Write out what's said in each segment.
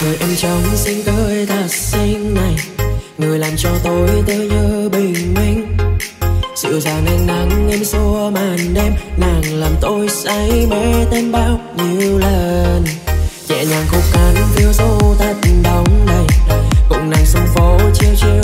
cười em trong xinh tới ta xinh này. Người làm cho tôi tê như bình minh. Dịu dàng anh nắng em xua màn đêm. Nàng làm tôi say mê tên bao nhiêu lần. Nhẹ nhàng khúc cánh phiêu du thật đóng đầy. Cùng nàng sông phố chiêu chiêu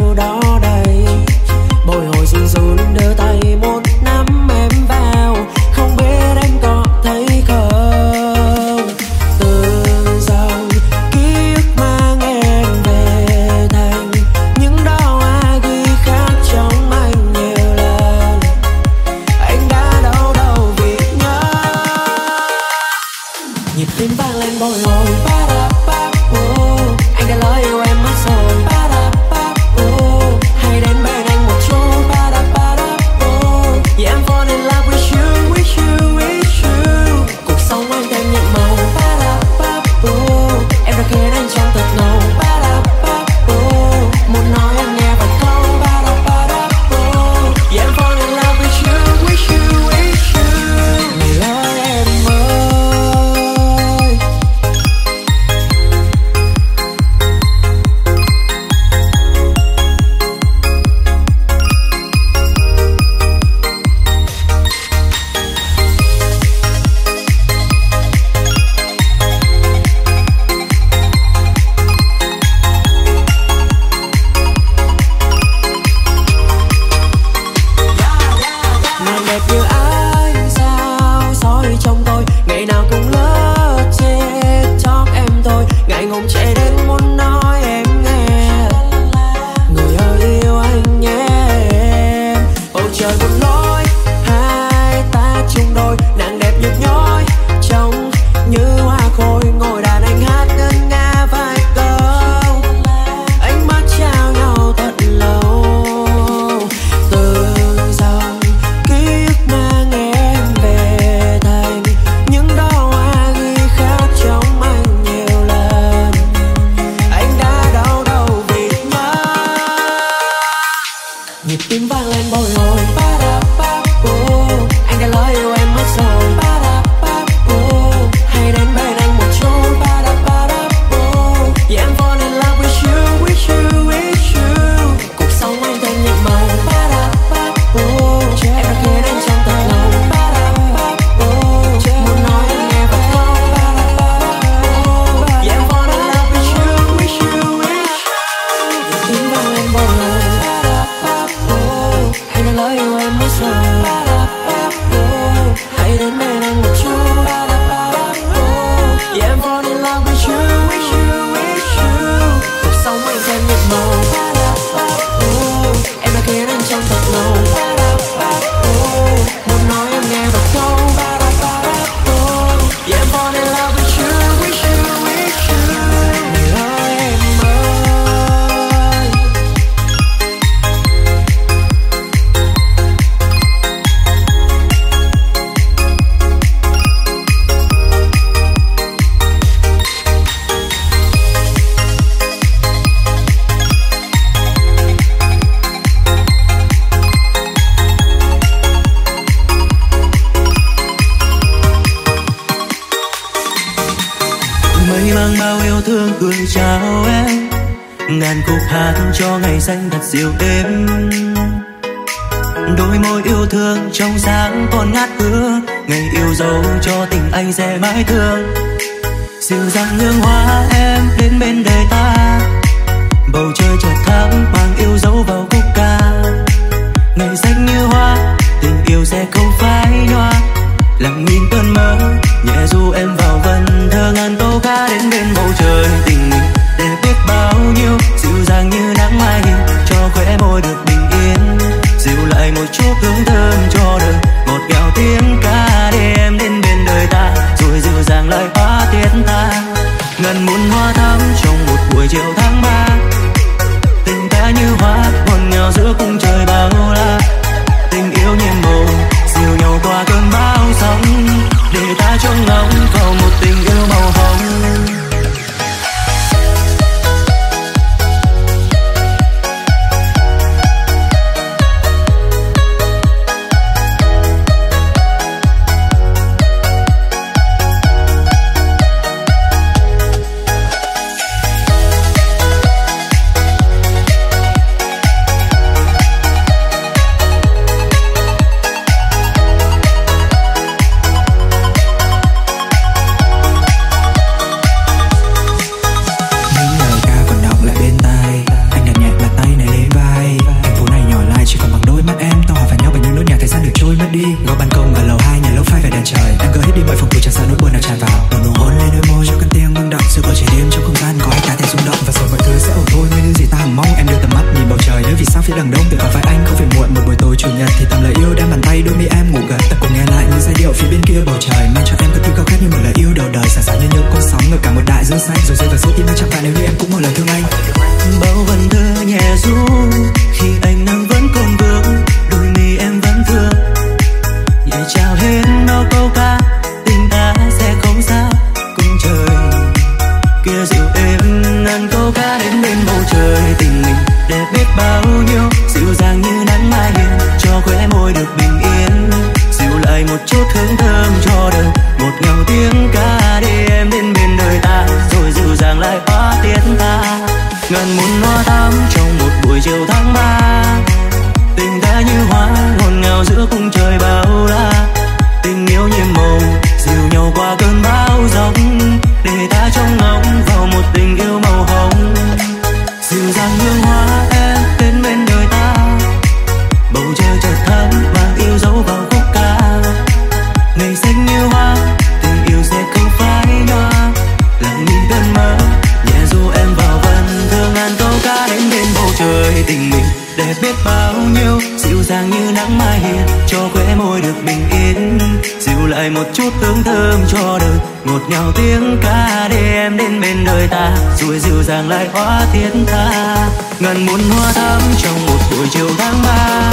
dàng lại hóa thiên tha. Ngàn muôn hoa thắm trong một buổi chiều tháng ba.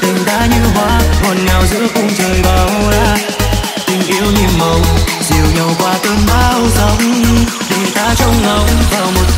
Tình ta như hoa, ngọt ngào giữa khung trời bao la. Tình yêu như màu dìu nhau qua cơn bão sóng. Để ta trông ngóng vào một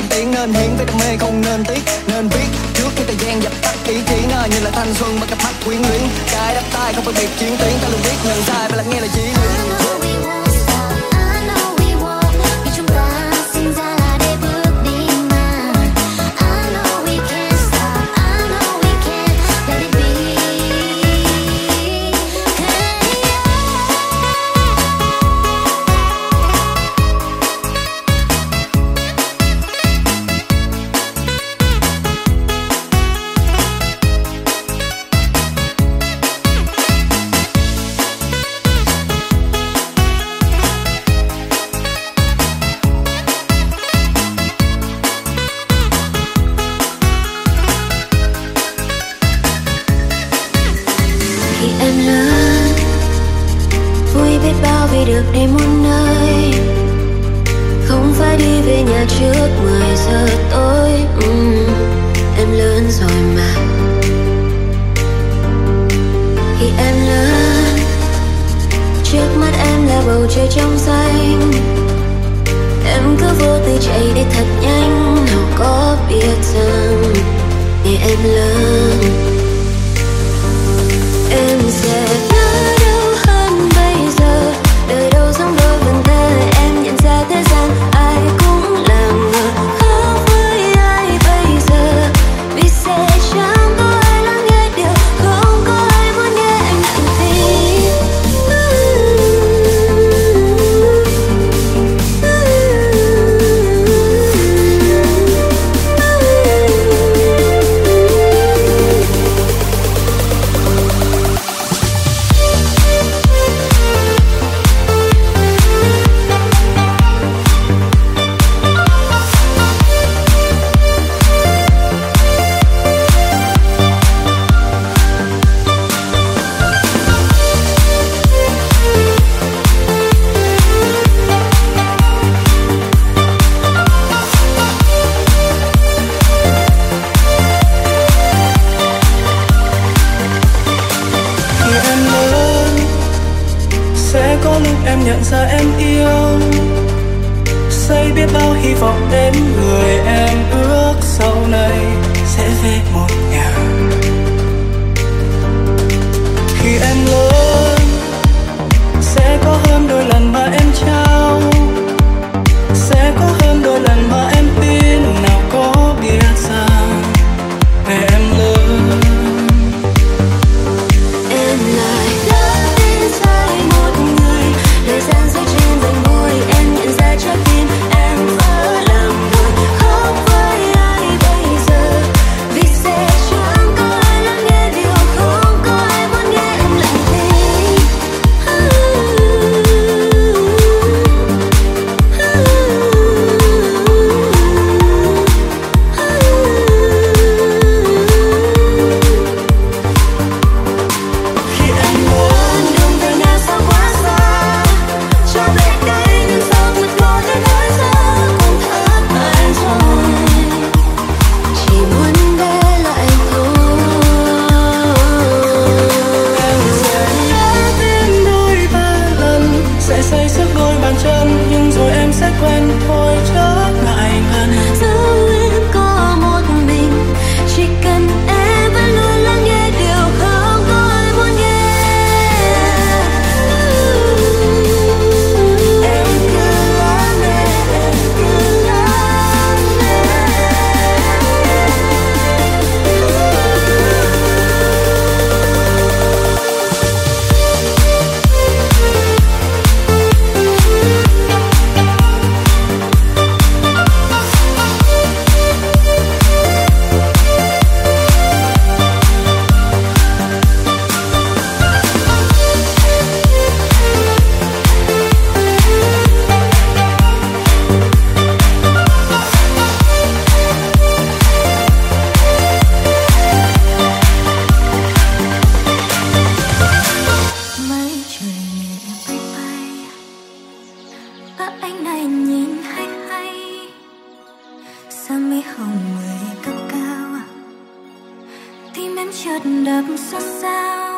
lên tiếng nên hiến với đam mê không nên tiếc, nên biết trước khi thời gian dập tắt ý kiến nhìn lại thanh xuân bằng cặp mắt quyến luyến. Cái đắp tay không phân biệt chiến tuyến, ta luôn biết nhận sai và lắng nghe là chỉ luyện em nhận ra em yêu. Xây biết bao hy vọng đến người em ước sau này sẽ về một nhà. Khi em lớn, sẽ có hơn đôi lần mãi đất đất sao.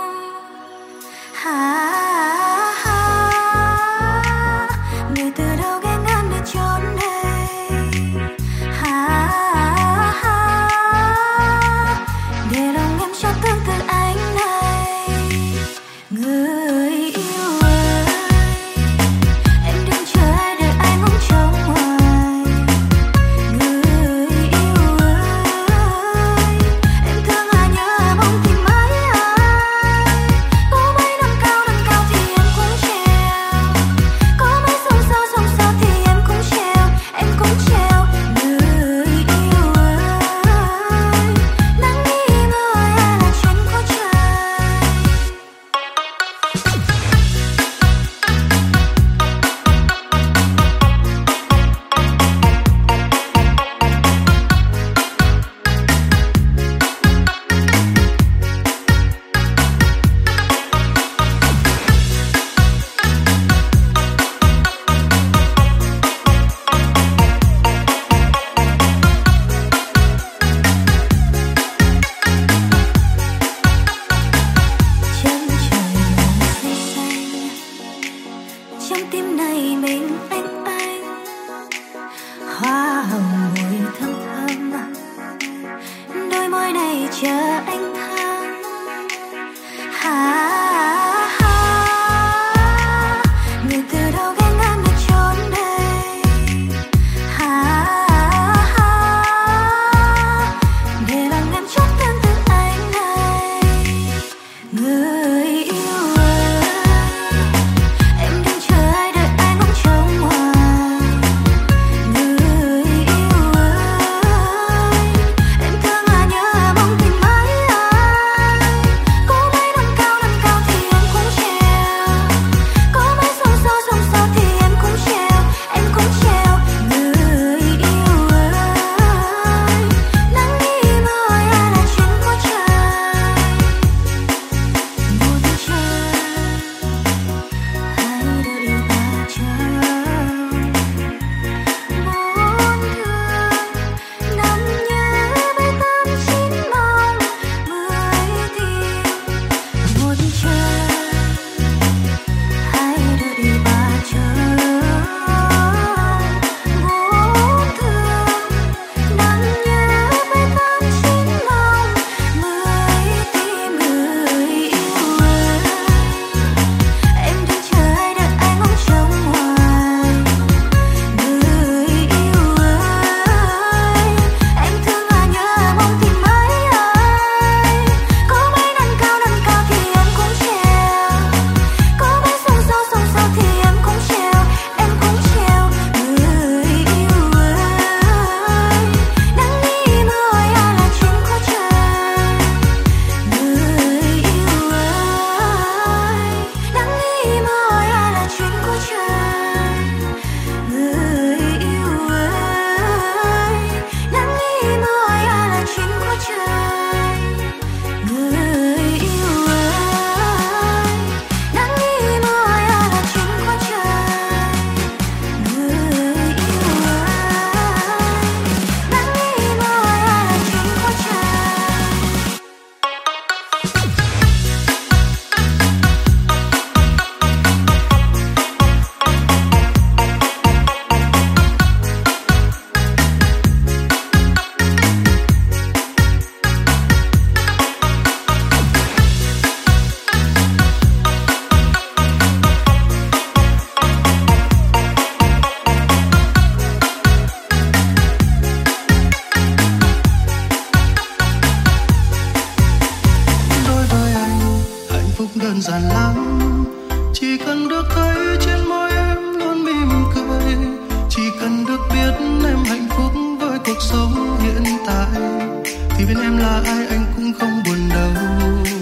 Em là ai anh cũng không buồn đâu.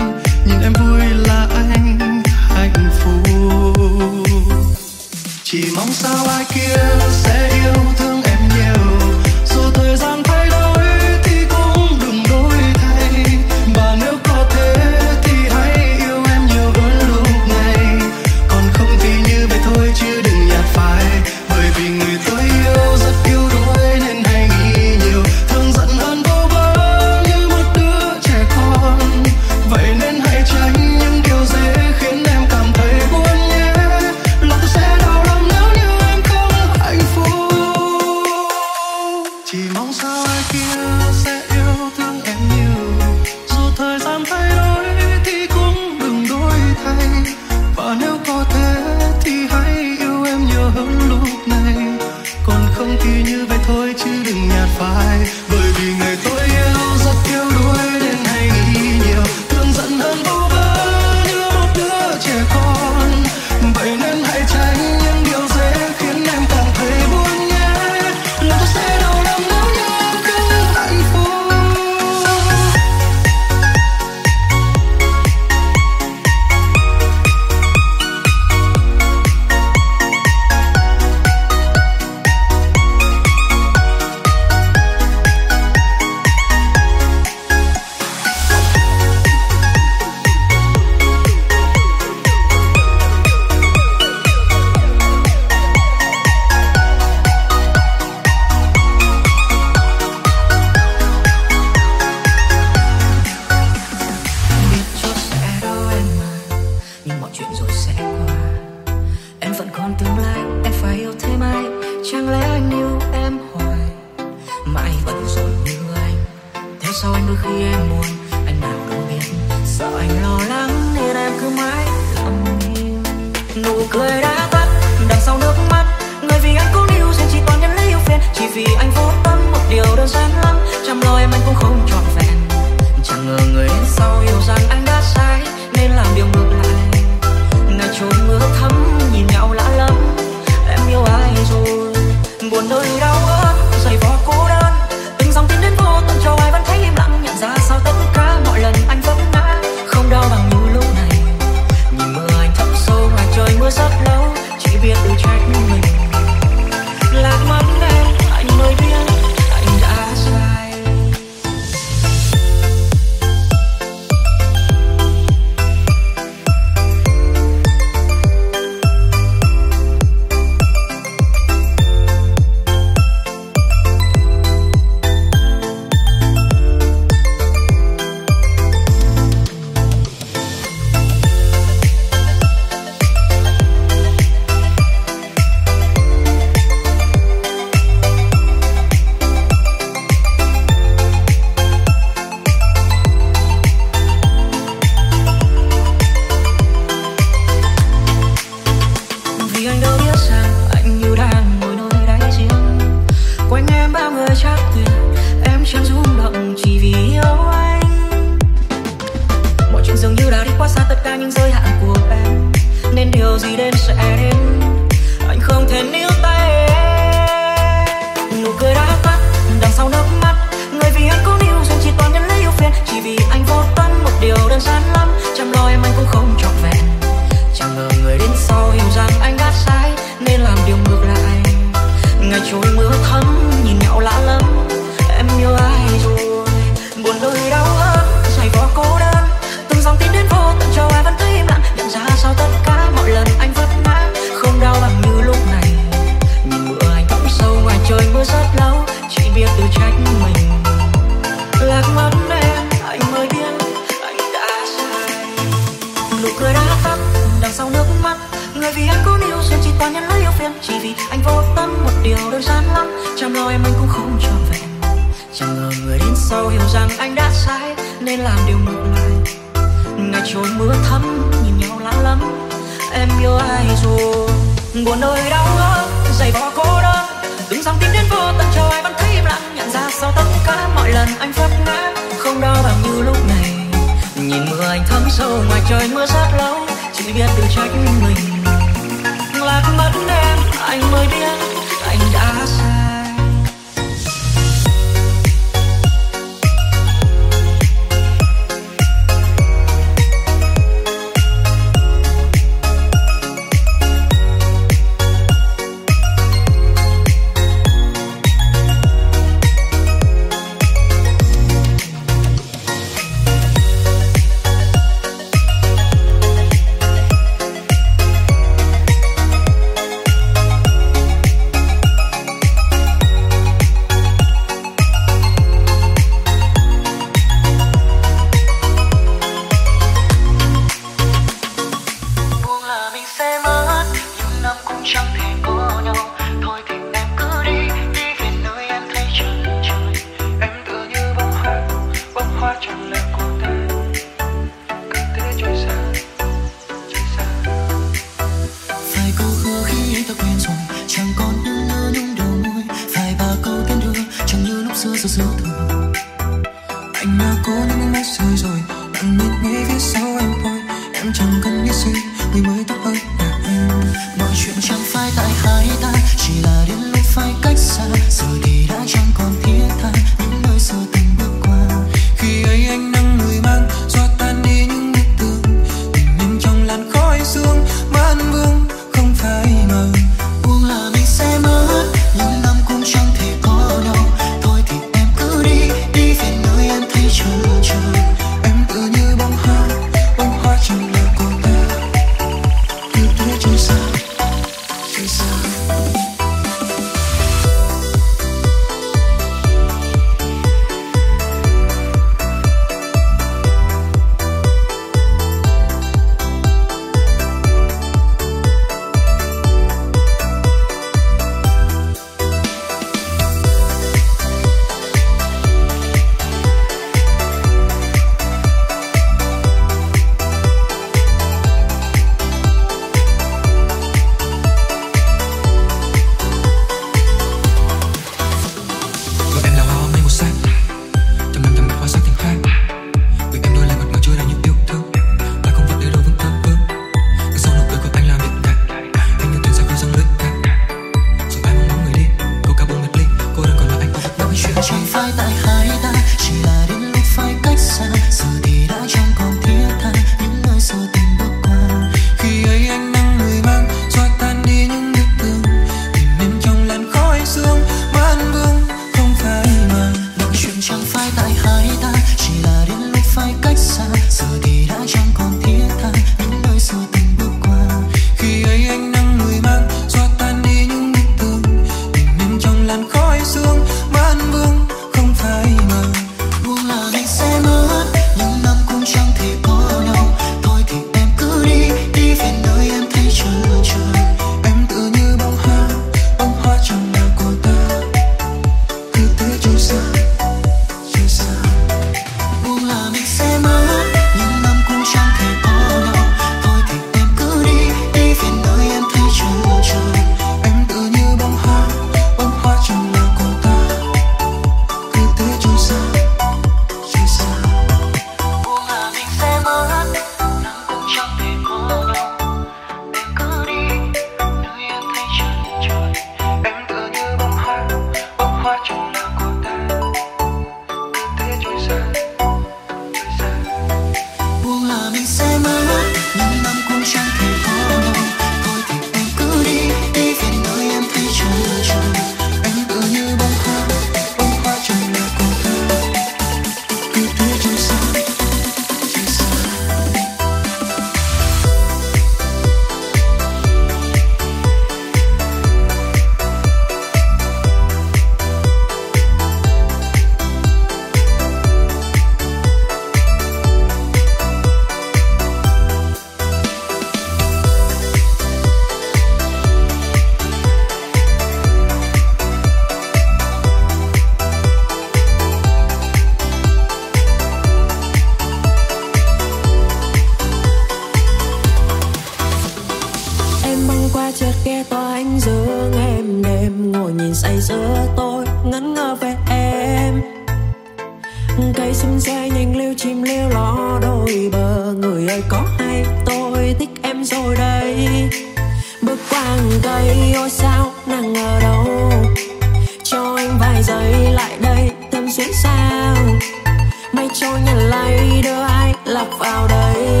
vào đây.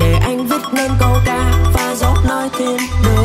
Để anh viết nên câu ca và gió nói thêm đời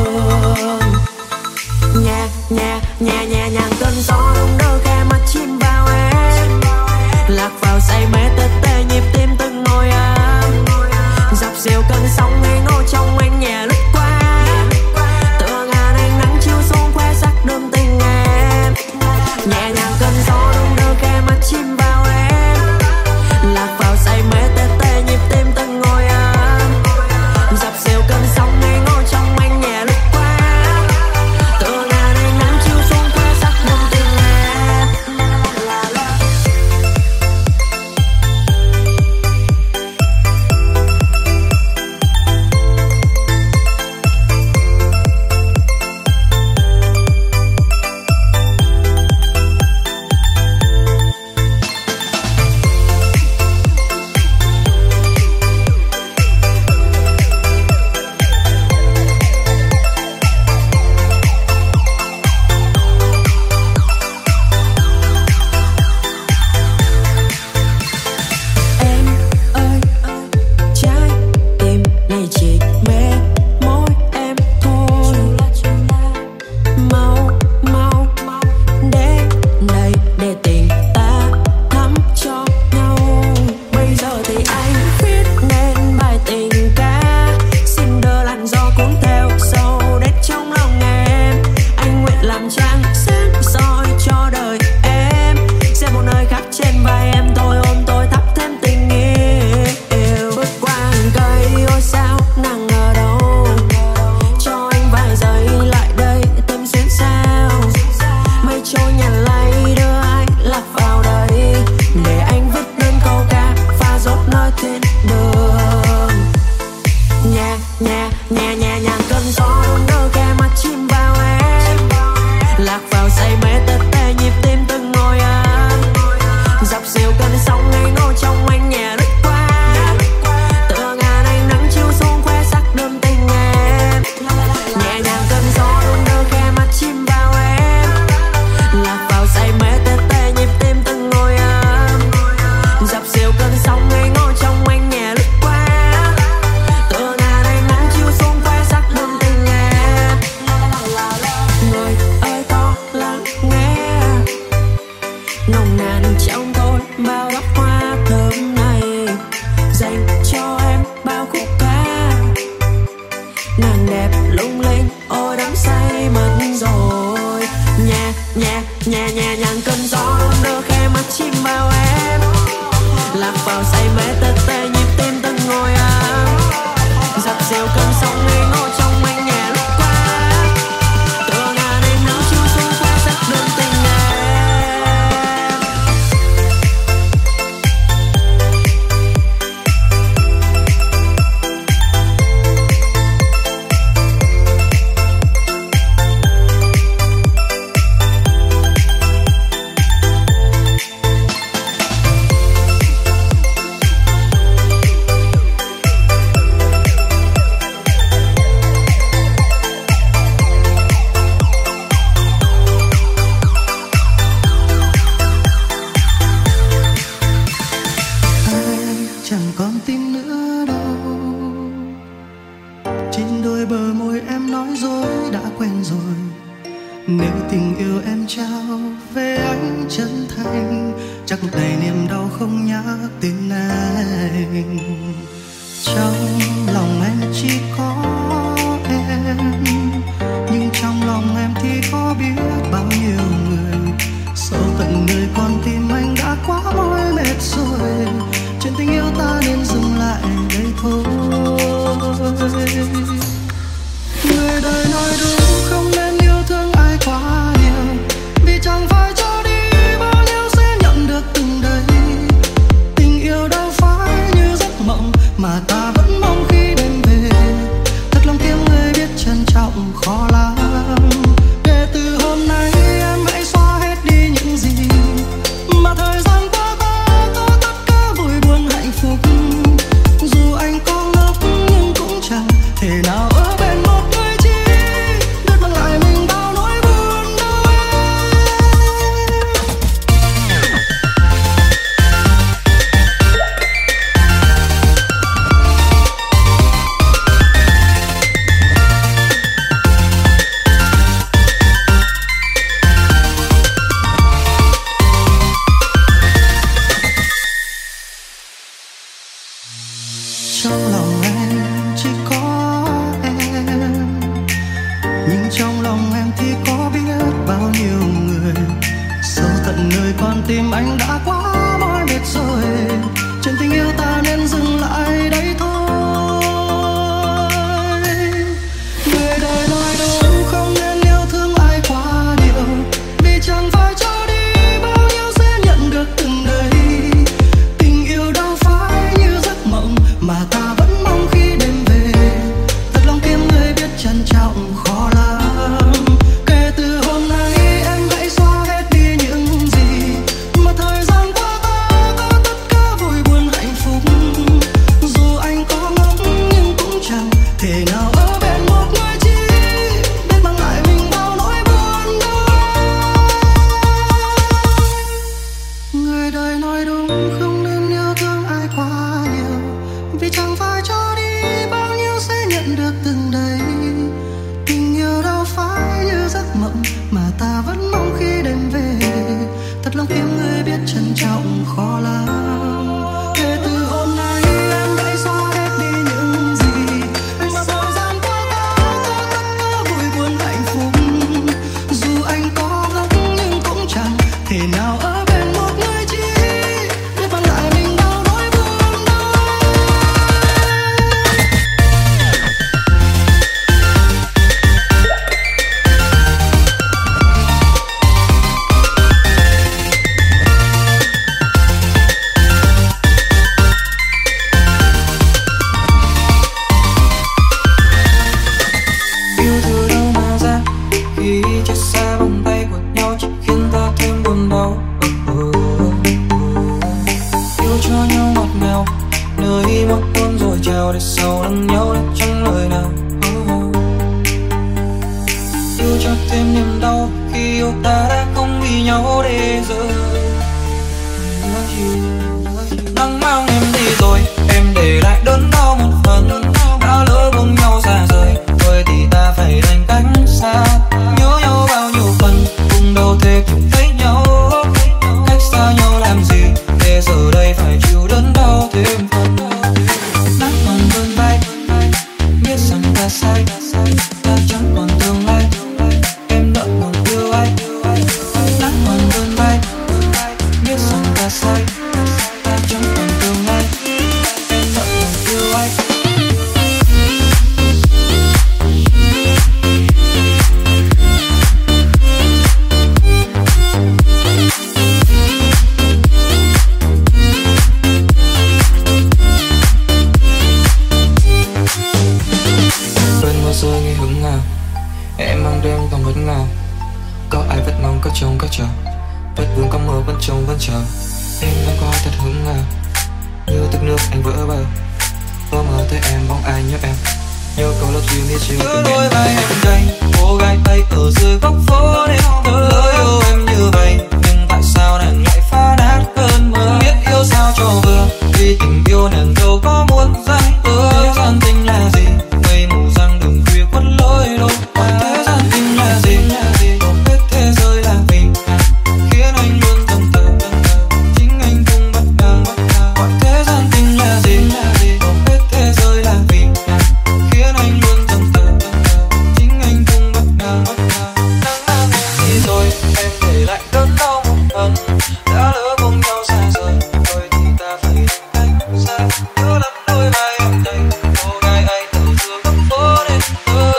phố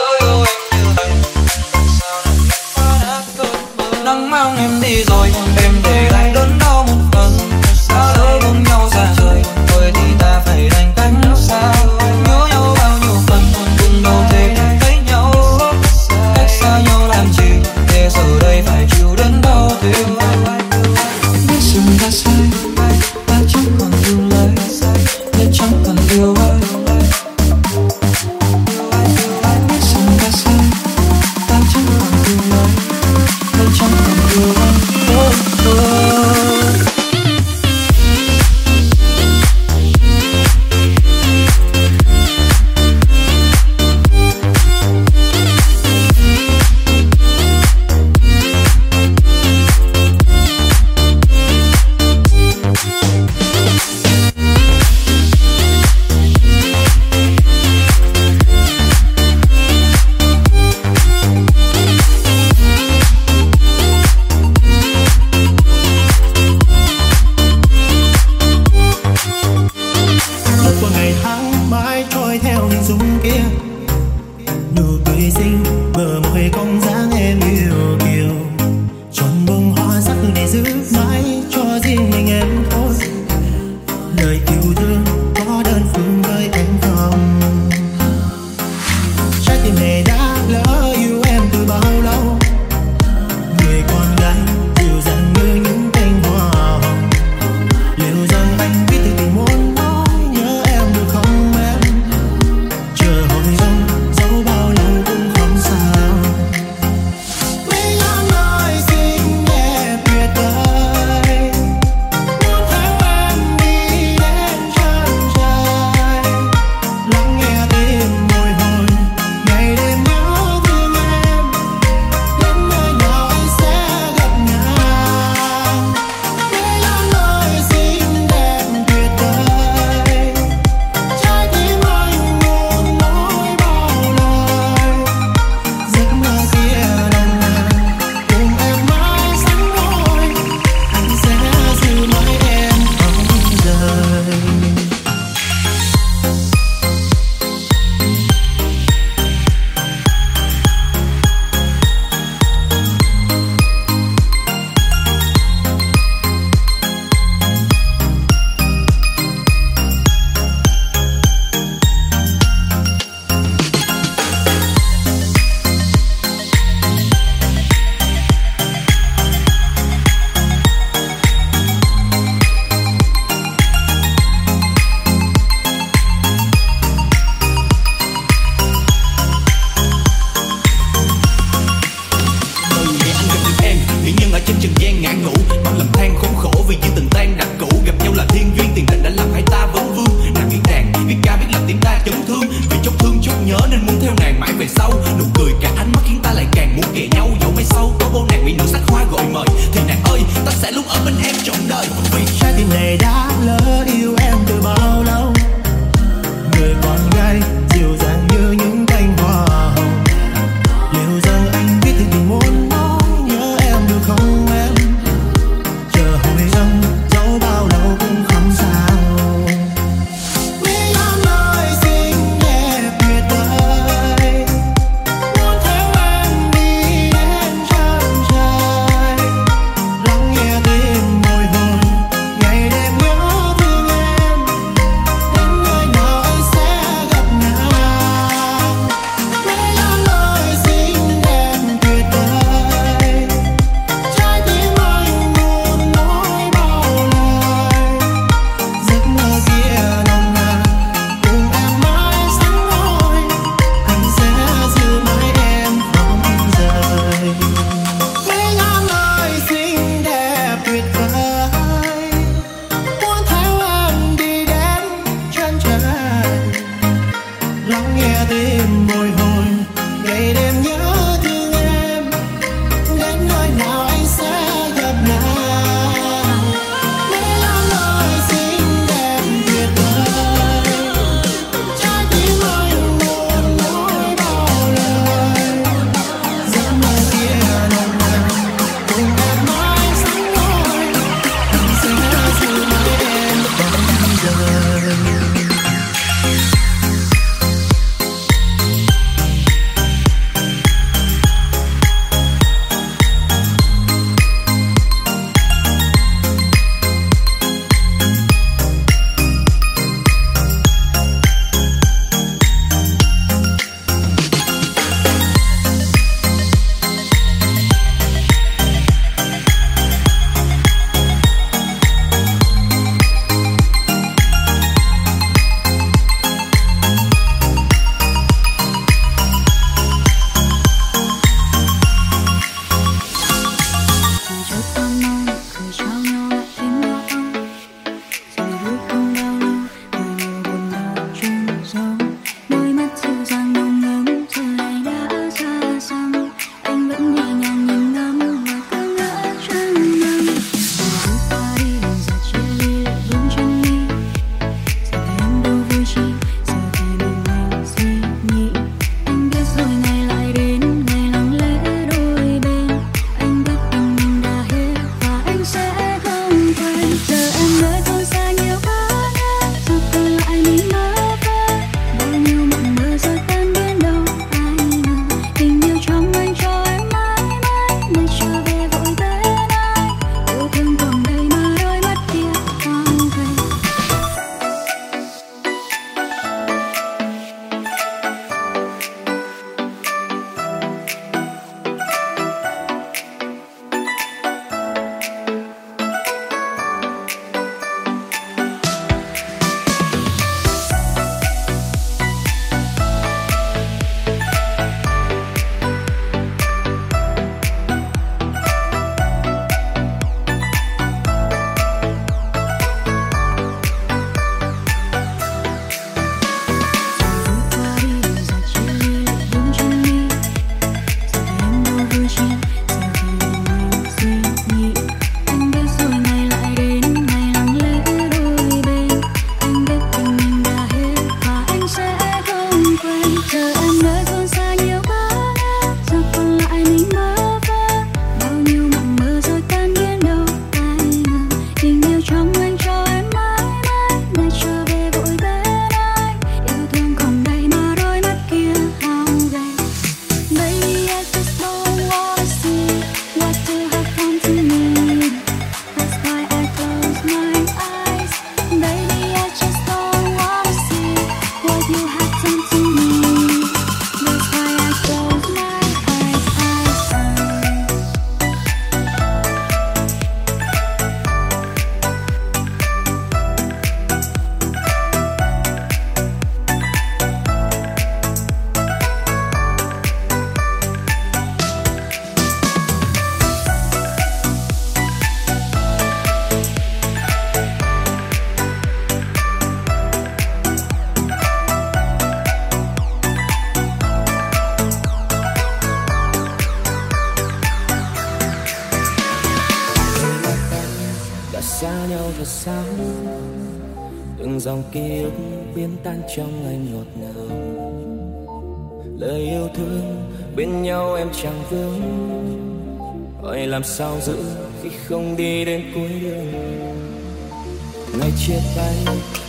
chia tay,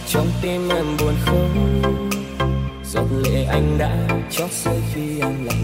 trong tim em buồn không giọt lệ anh đã chót rơi khi em lạc